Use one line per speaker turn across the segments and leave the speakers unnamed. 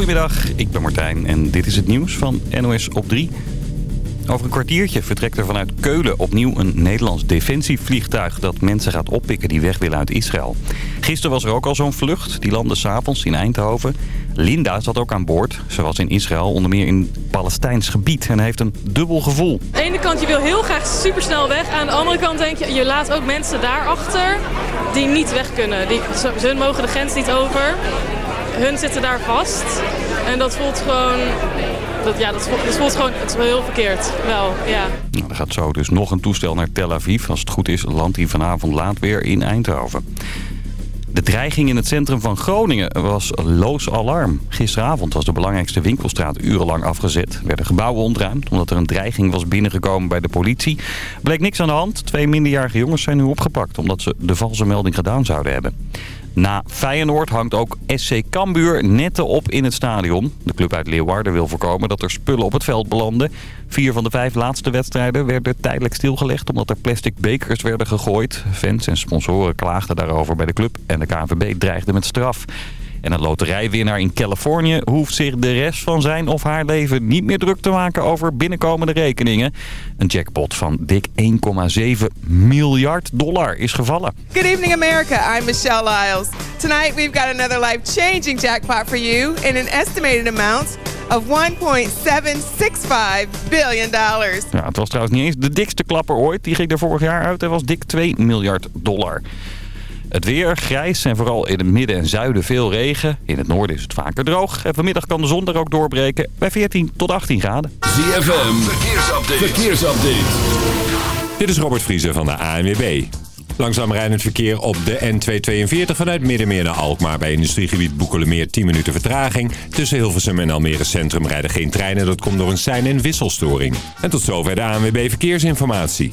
Goedemiddag, ik ben Martijn en dit is het nieuws van NOS op 3. Over een kwartiertje vertrekt er vanuit Keulen opnieuw een Nederlands defensievliegtuig... dat mensen gaat oppikken die weg willen uit Israël. Gisteren was er ook al zo'n vlucht. Die landde s'avonds in Eindhoven. Linda zat ook aan boord. Ze was in Israël, onder meer in Palestijns gebied... en heeft een dubbel gevoel.
Aan de ene kant, je wil heel graag supersnel weg. Aan de andere kant denk je, je laat ook mensen daarachter die niet weg kunnen. Die, ze mogen de grens niet over. Hun zitten daar vast. En dat voelt gewoon dat, ja, dat voelt, gewoon het is wel heel verkeerd. Wel, ja.
Nou, er gaat zo dus nog een toestel naar Tel Aviv. Als het goed is, landt hij vanavond laat weer in Eindhoven. De dreiging in het centrum van Groningen was loos alarm. Gisteravond was de belangrijkste winkelstraat urenlang afgezet. Werden gebouwen ontruimd omdat er een dreiging was binnengekomen bij de politie. Bleek niks aan de hand. Twee minderjarige jongens zijn nu opgepakt omdat ze de valse melding gedaan zouden hebben. Na Feyenoord hangt ook SC Cambuur netten op in het stadion. De club uit Leeuwarden wil voorkomen dat er spullen op het veld belanden. Vier van de vijf laatste wedstrijden werden tijdelijk stilgelegd... omdat er plastic bekers werden gegooid. Fans en sponsoren klaagden daarover bij de club... en de KNVB dreigde met straf. En een loterijwinnaar in Californië hoeft zich de rest van zijn of haar leven niet meer druk te maken over binnenkomende rekeningen. Een jackpot van dik 1,7 miljard dollar is gevallen.
Good evening America, I'm Michelle Lyles. Tonight we've got another life-changing jackpot for you in an estimated amount of 1.765 billion dollars.
Ja, het was trouwens niet eens de dikste klapper ooit. Die ging er vorig jaar uit en was dik 2 miljard dollar. Het weer grijs en vooral in het midden en zuiden veel regen. In het noorden is het vaker droog. En vanmiddag kan de zon er ook doorbreken bij 14 tot 18 graden.
ZFM, verkeersupdate. verkeersupdate.
Dit is Robert Vriezer van de ANWB. Langzaam rijdend verkeer op de N242 vanuit Middenmeer naar Alkmaar bij industriegebied Boekelemeer 10 minuten vertraging. Tussen Hilversum en Almere Centrum rijden geen treinen. Dat komt door een sein- en wisselstoring. En tot zover de ANWB Verkeersinformatie.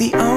the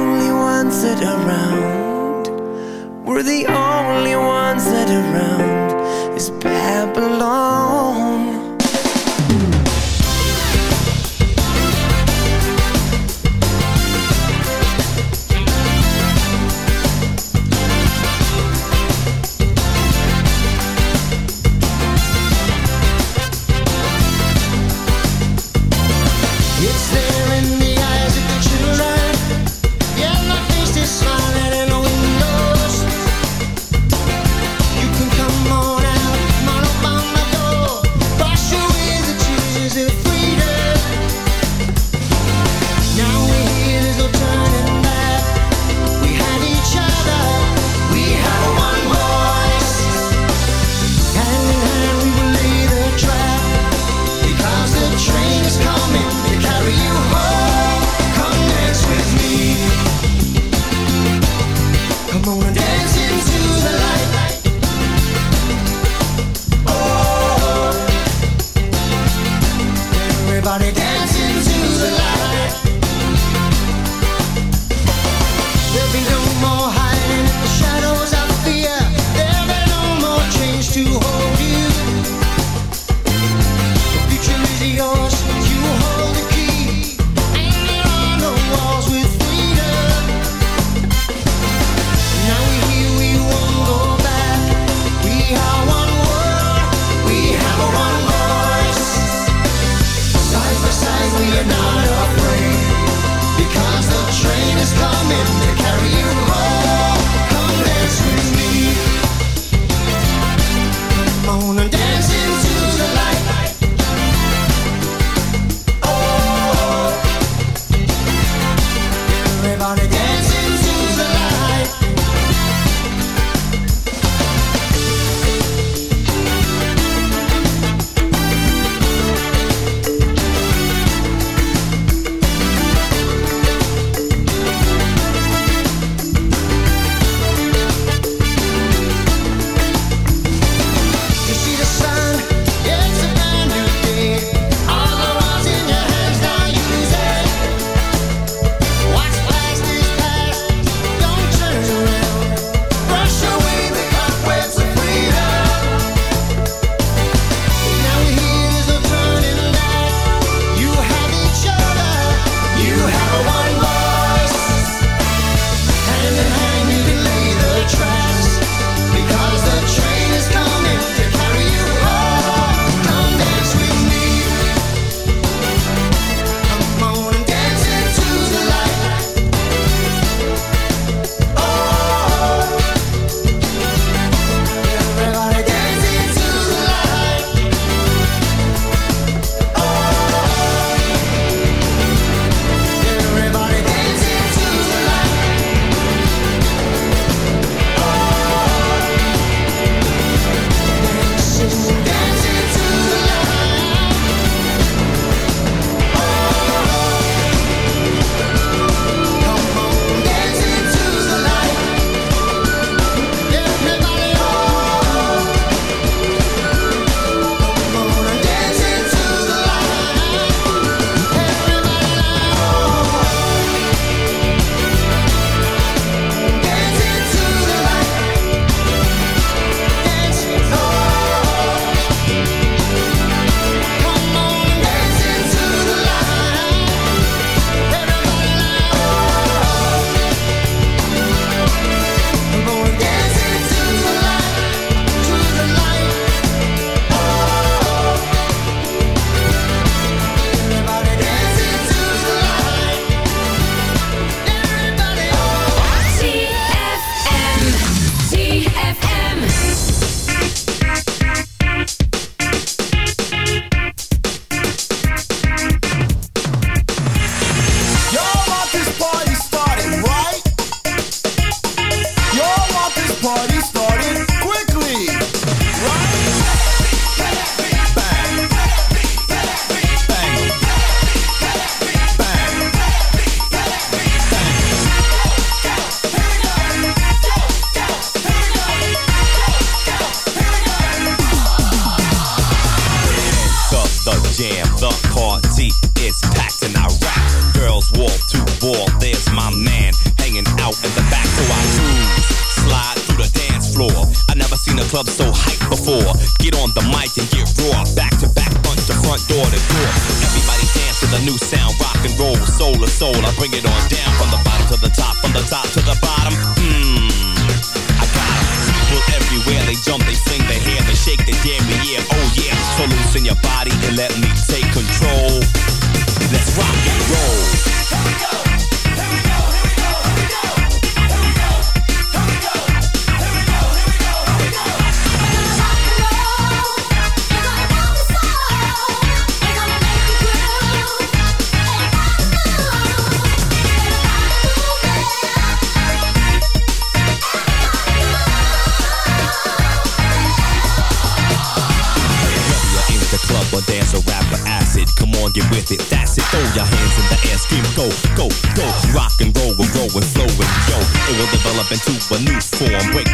women, they're carrying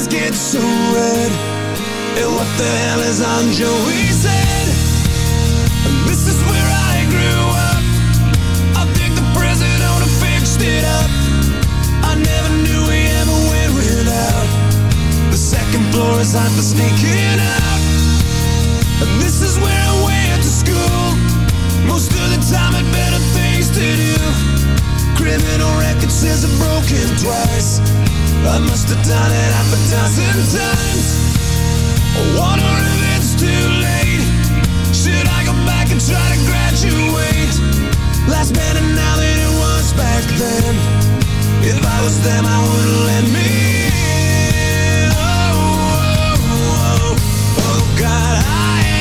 eyes get so red And what the hell is on Joey's head? This is where I grew up. I think the prison owner fixed it up. I never knew we ever went without. The second floor is hot for sneaking out. And this is where I went to school. Most of the time criminal record says I'm broken twice. I must have done it half a dozen times. I wonder if it's too late. Should I go back and try to graduate? Life's better now than it was back then. If I was them I wouldn't let me in. Oh, oh, oh, oh, oh God, I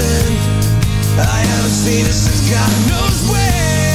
I haven't seen her since God knows when.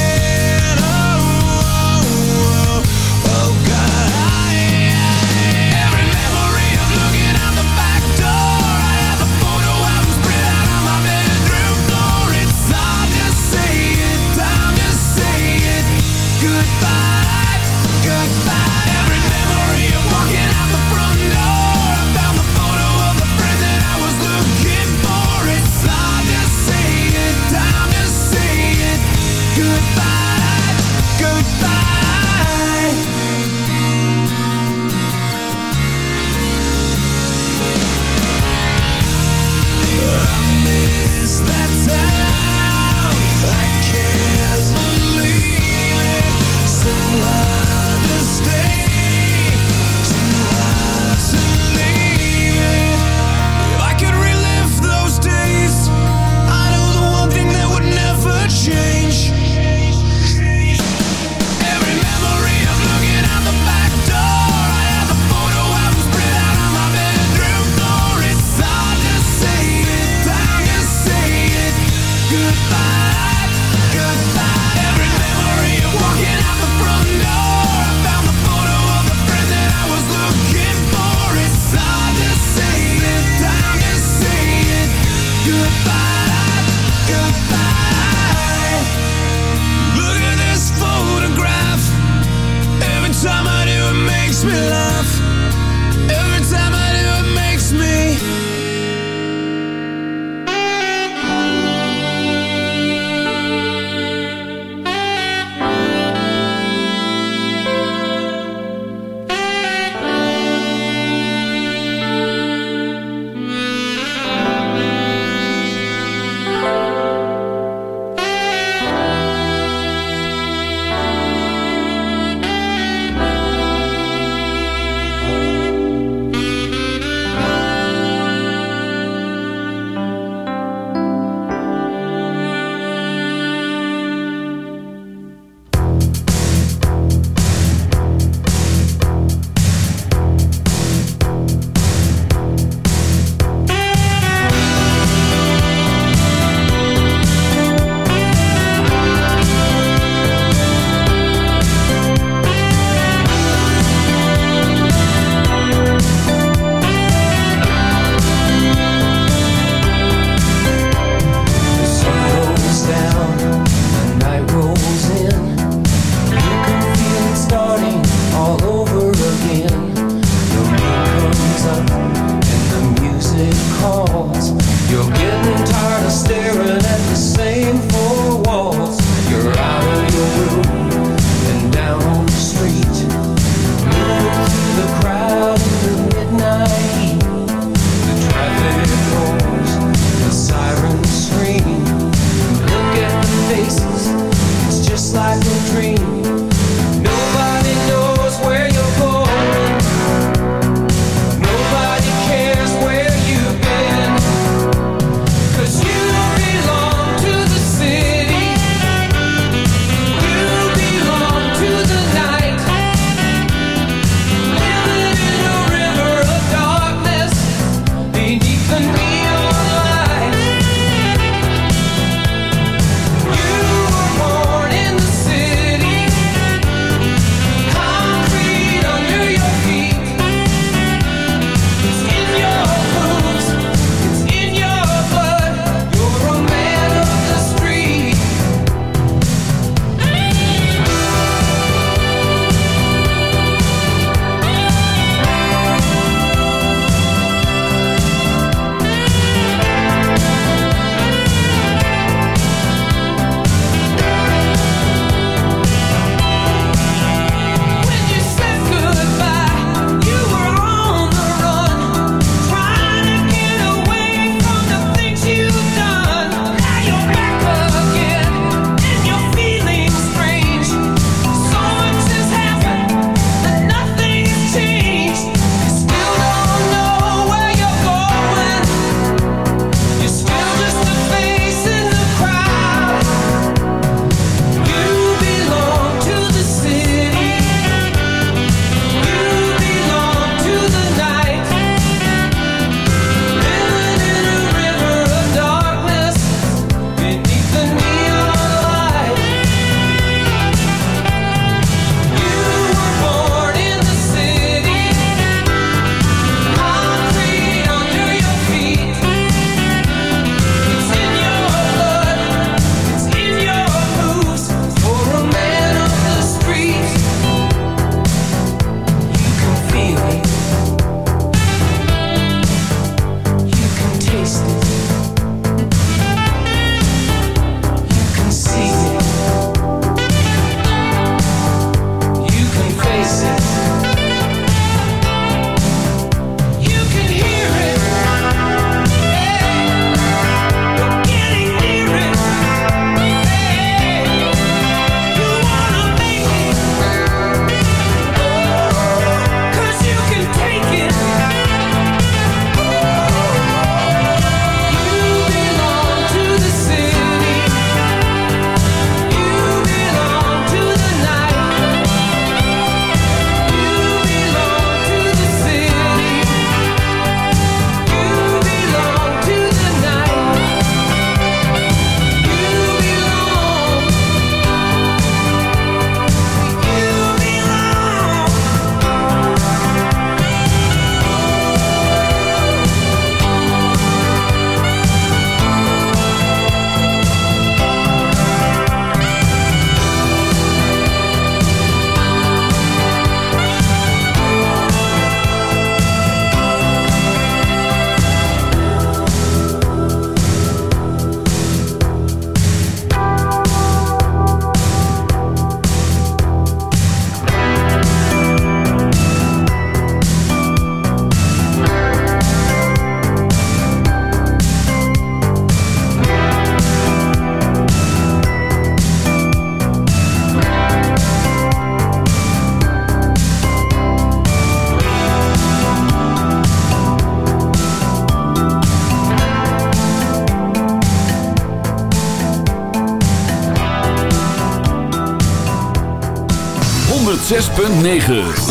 9.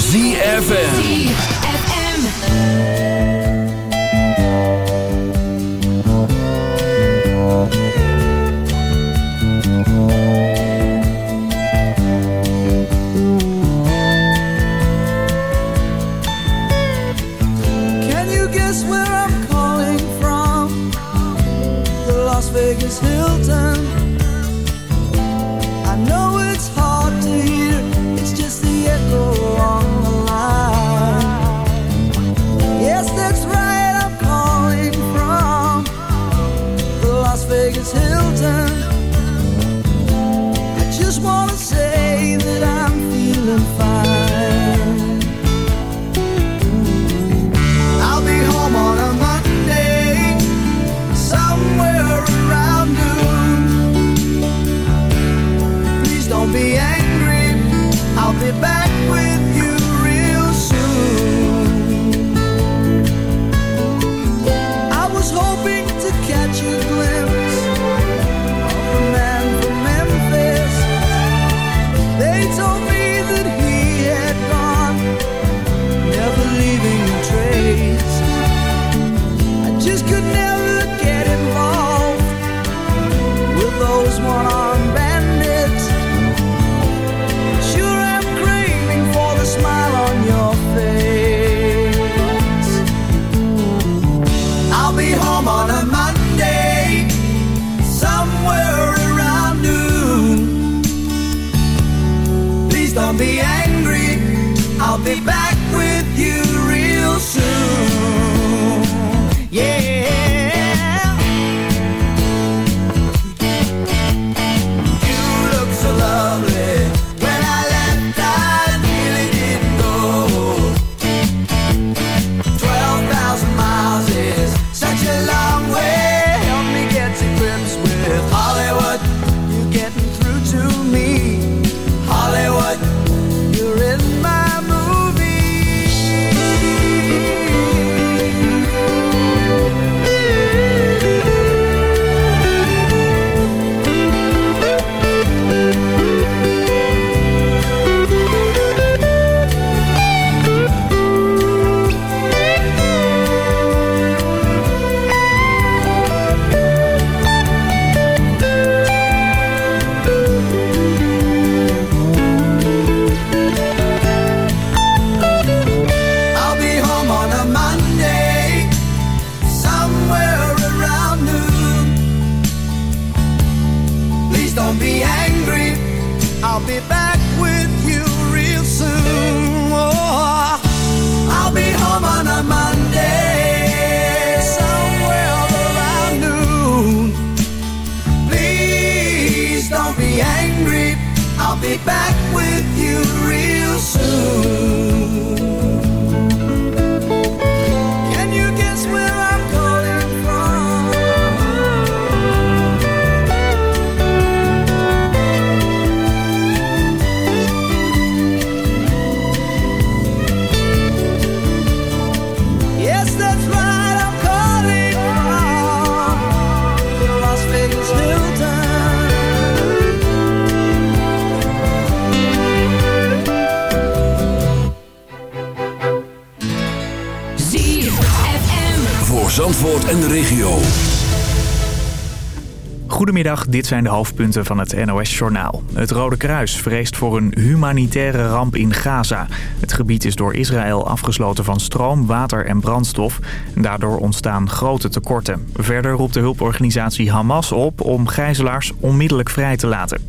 Goedemiddag, dit zijn de hoofdpunten van het NOS-journaal. Het Rode Kruis vreest voor een humanitaire ramp in Gaza. Het gebied is door Israël afgesloten van stroom, water en brandstof. Daardoor ontstaan grote tekorten. Verder roept de hulporganisatie Hamas op om gijzelaars onmiddellijk vrij te laten.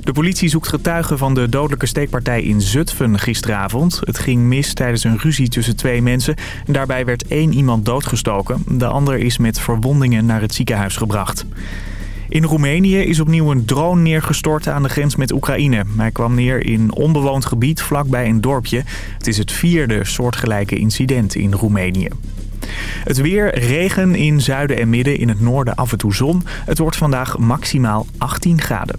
De politie zoekt getuigen van de dodelijke steekpartij in Zutphen gisteravond. Het ging mis tijdens een ruzie tussen twee mensen. Daarbij werd één iemand doodgestoken. De ander is met verwondingen naar het ziekenhuis gebracht. In Roemenië is opnieuw een drone neergestort aan de grens met Oekraïne. Hij kwam neer in onbewoond gebied vlakbij een dorpje. Het is het vierde soortgelijke incident in Roemenië. Het weer, regen in zuiden en midden, in het noorden af en toe zon. Het wordt vandaag maximaal 18 graden.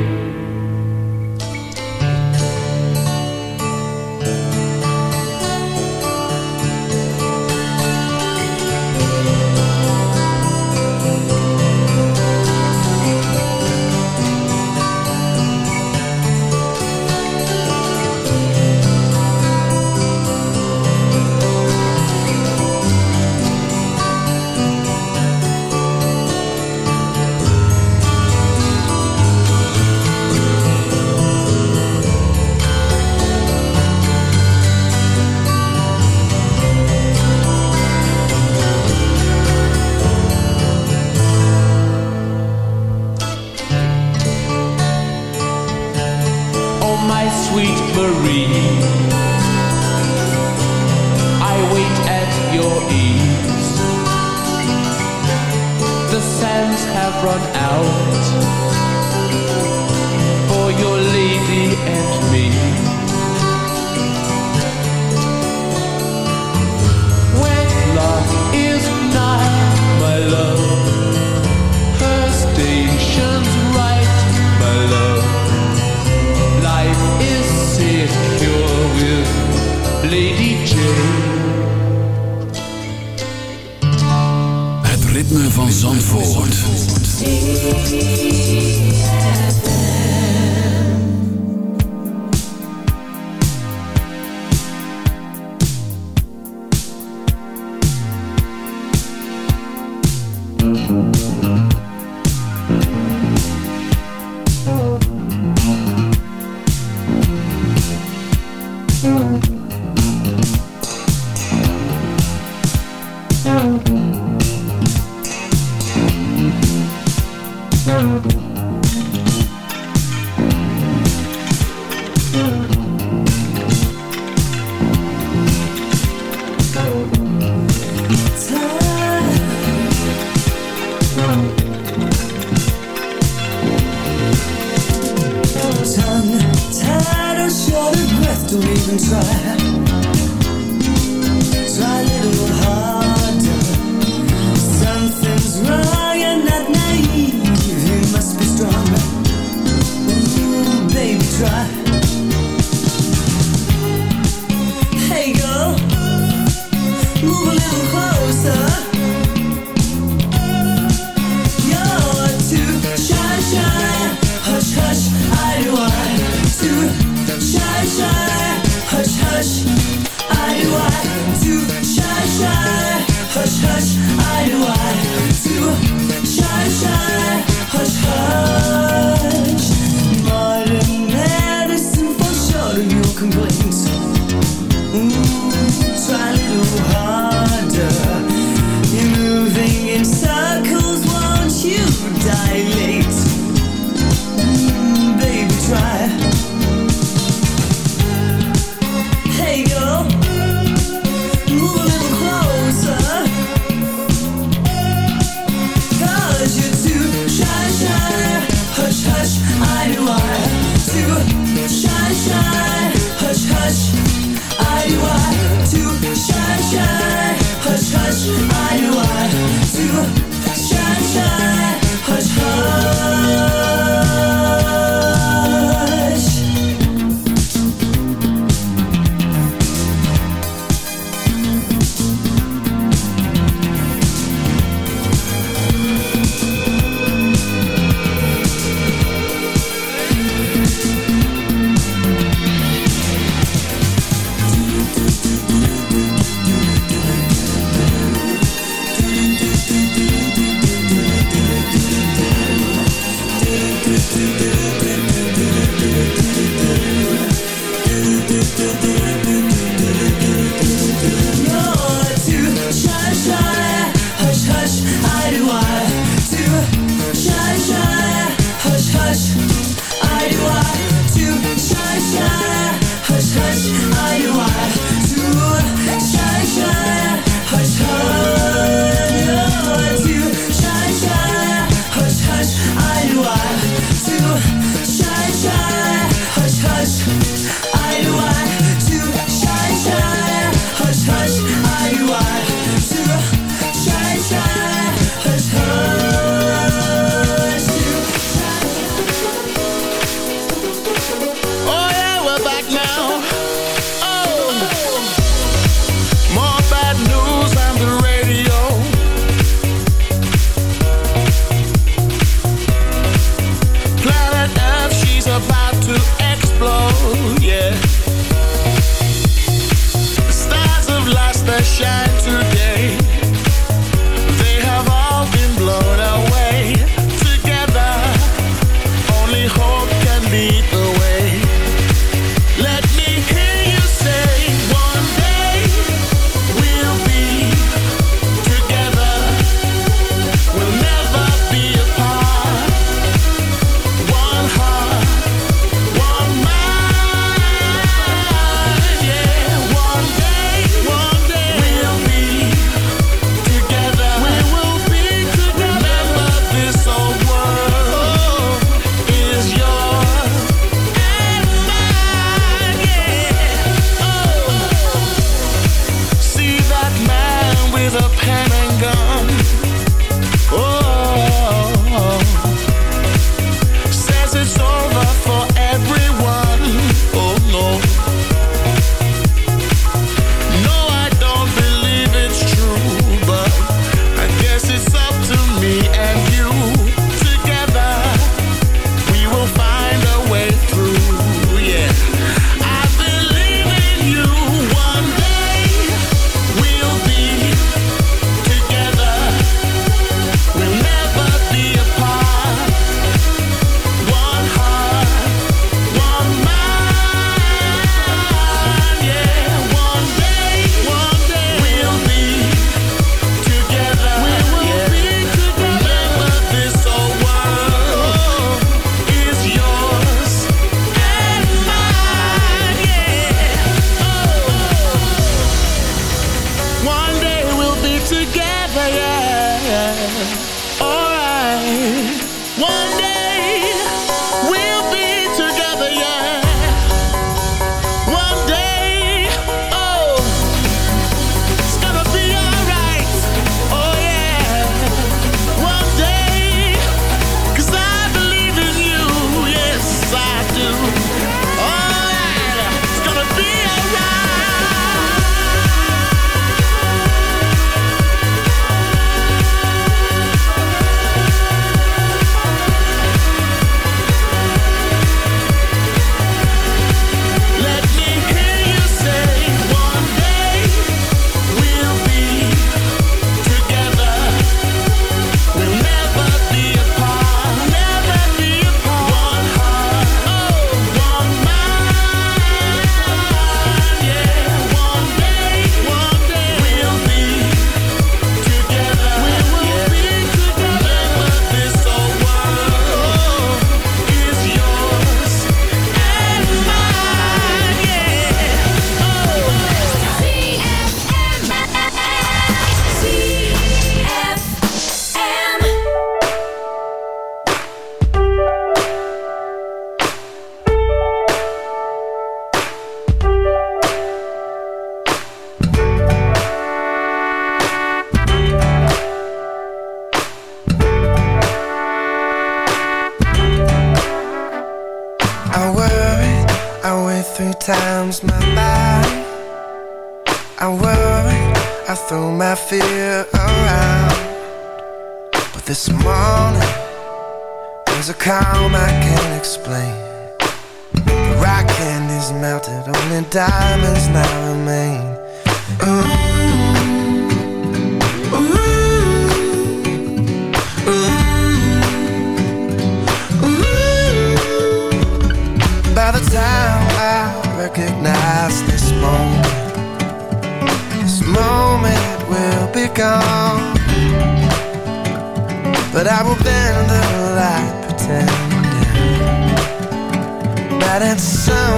that it's summer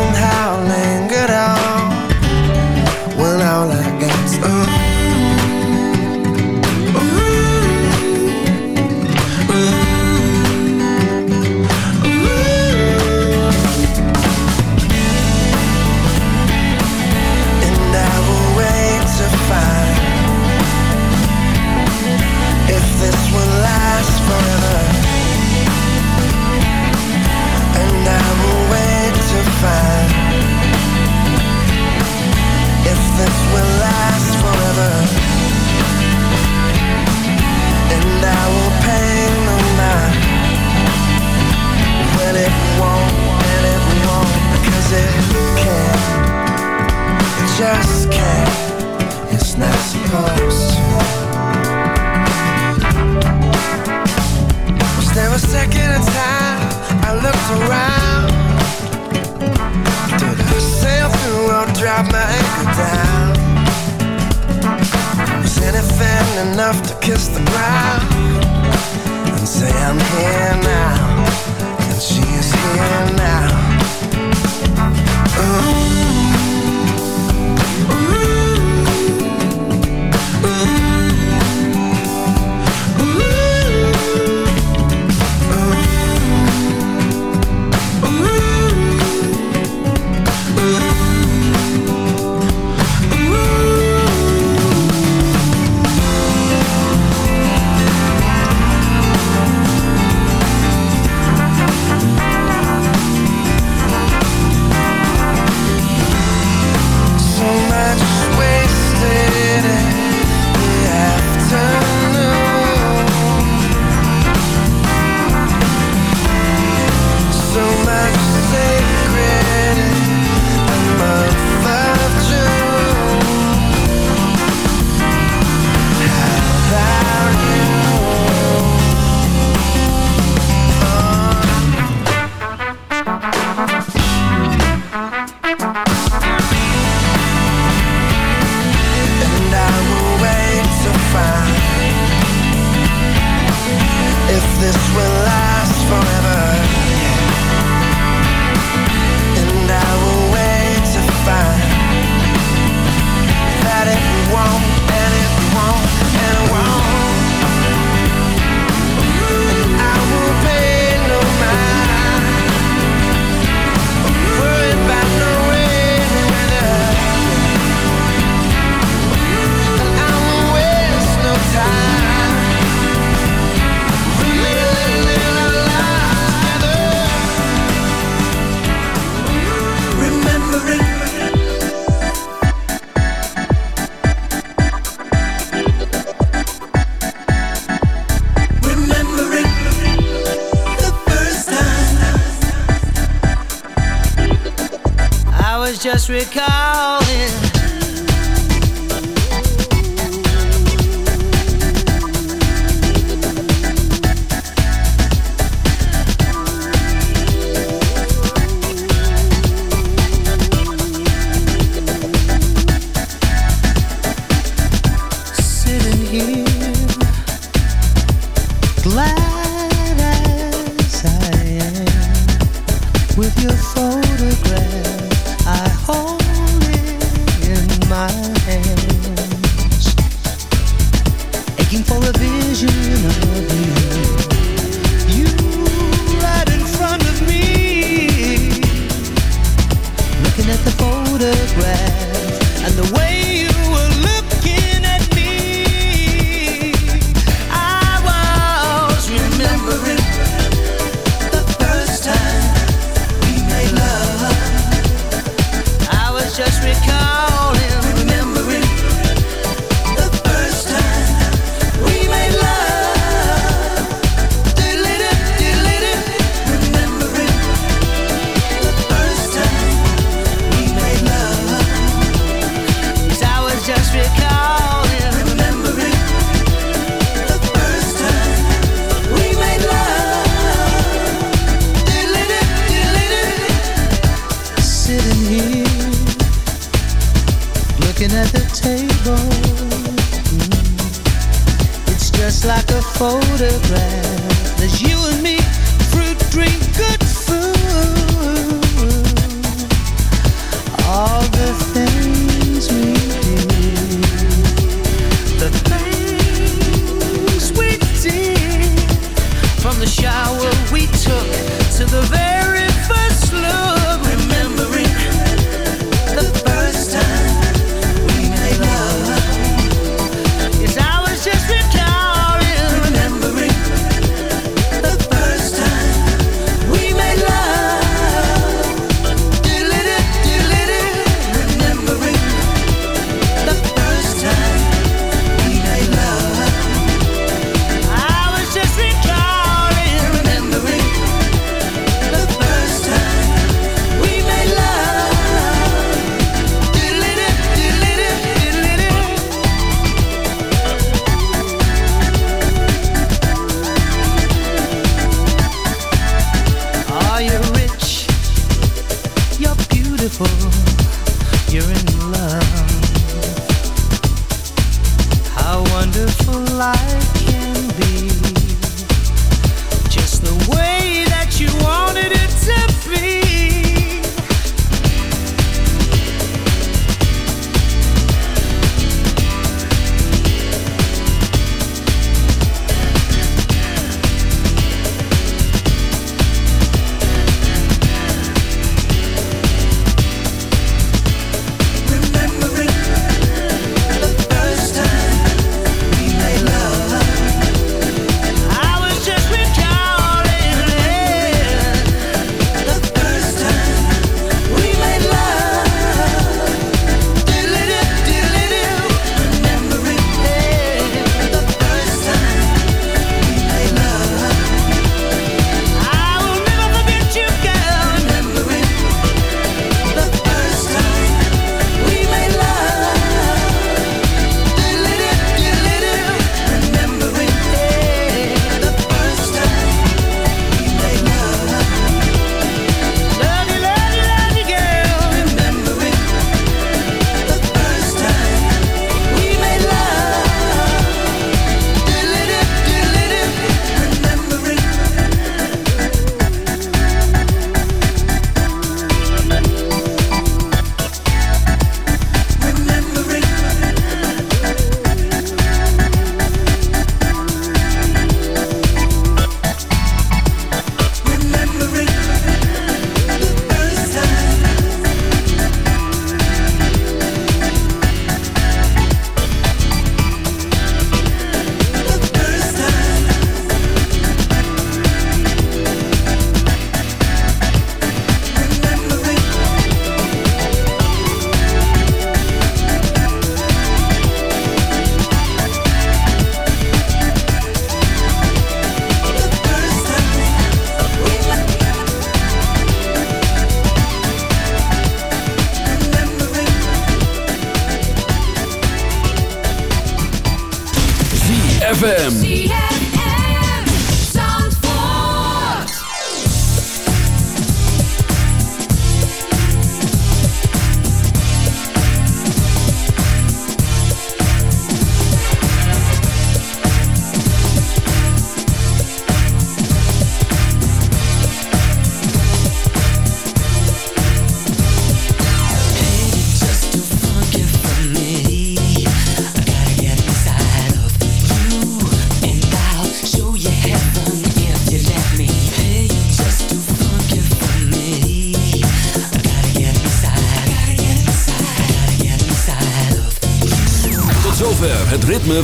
feel so